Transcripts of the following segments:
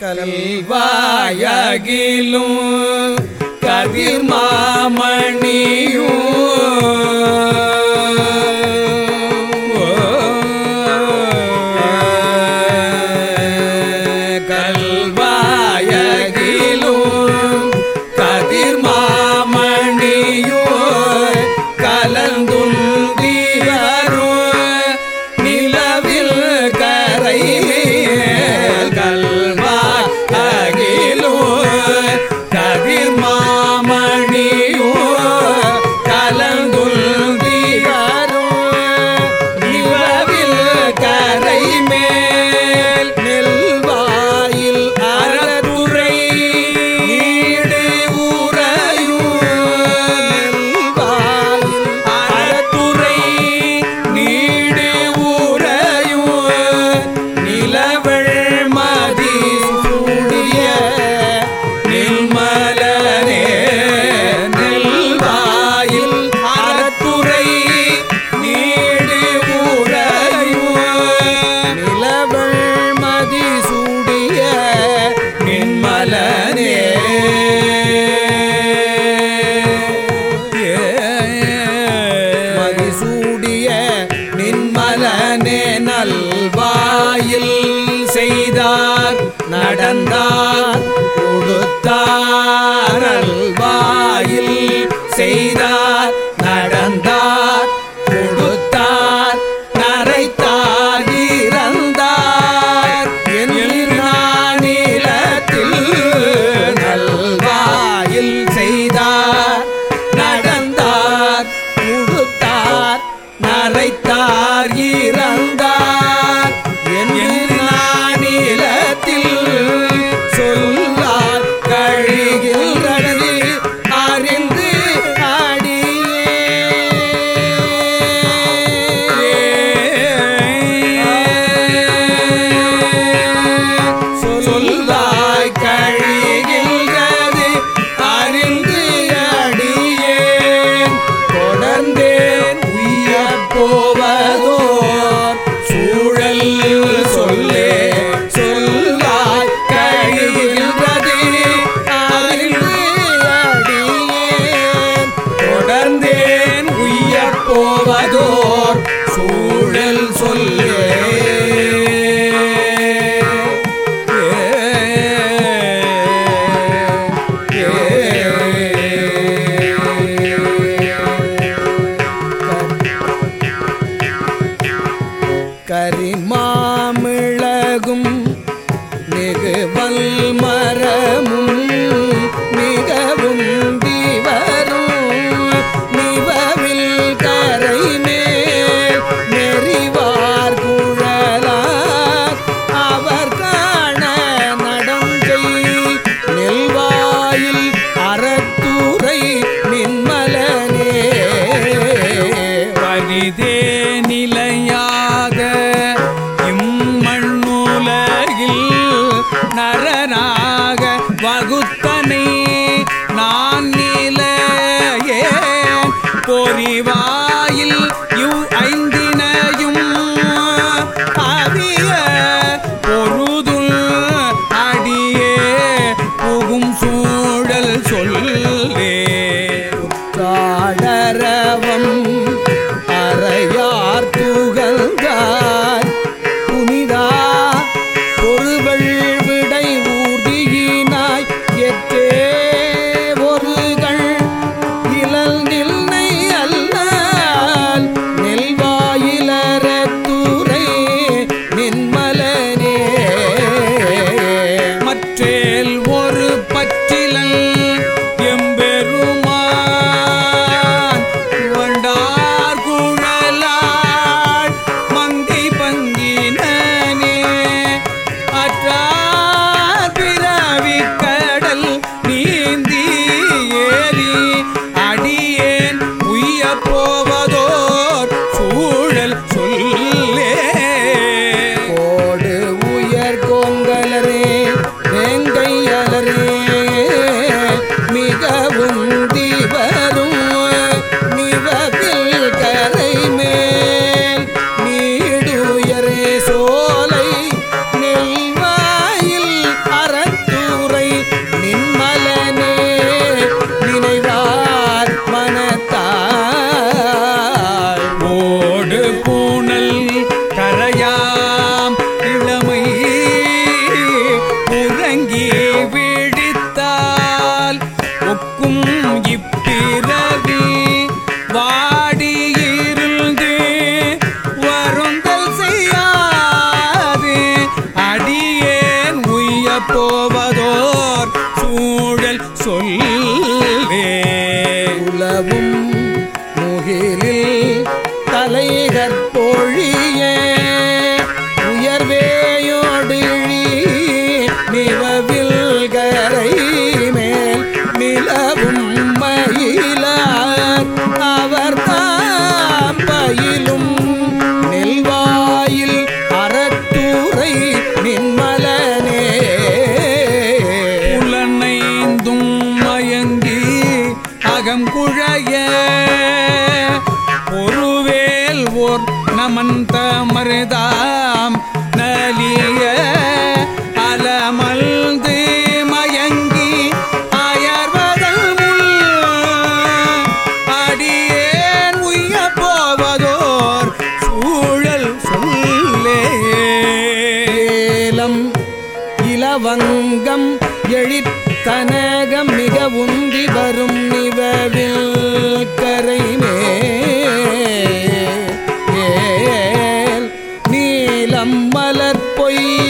கல்வாயகிலும் கதிர் மாமணியும் காரணாக வகுத்தனை நான் நிலையே பொறிவா போவதோர் சூழல் சொல் மலர் பொய்கையில்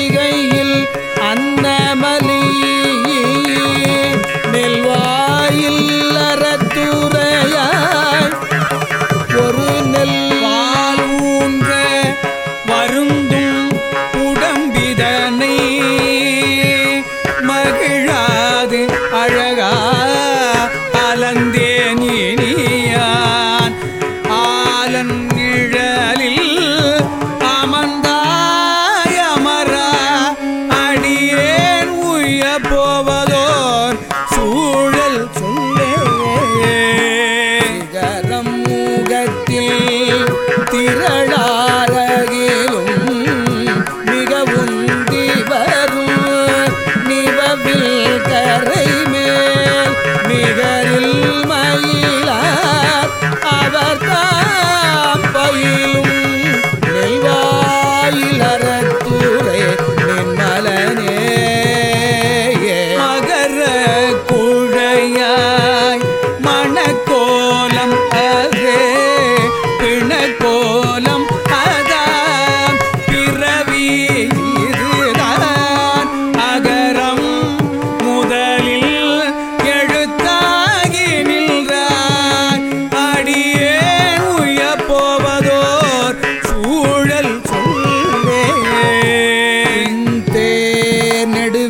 நெடு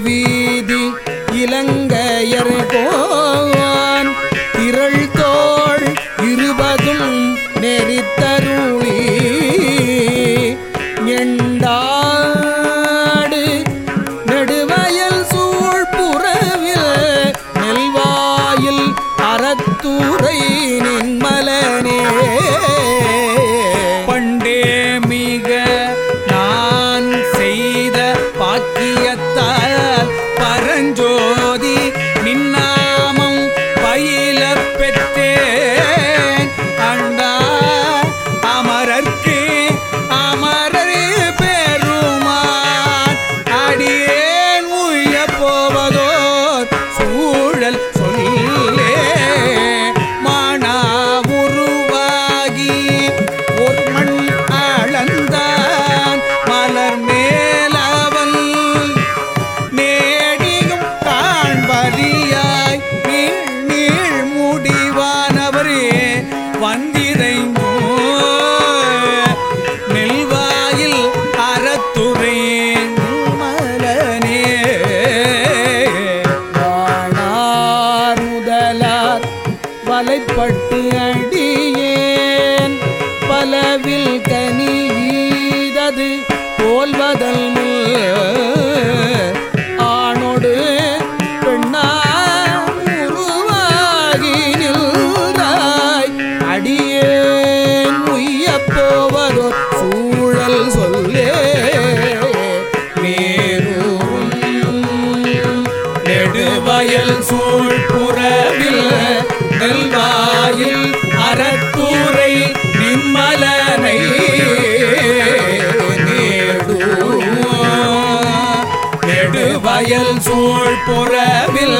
வயல் சூழ் புறவில்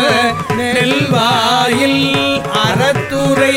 நெல்வாயில் அறத்துறை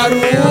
Maru.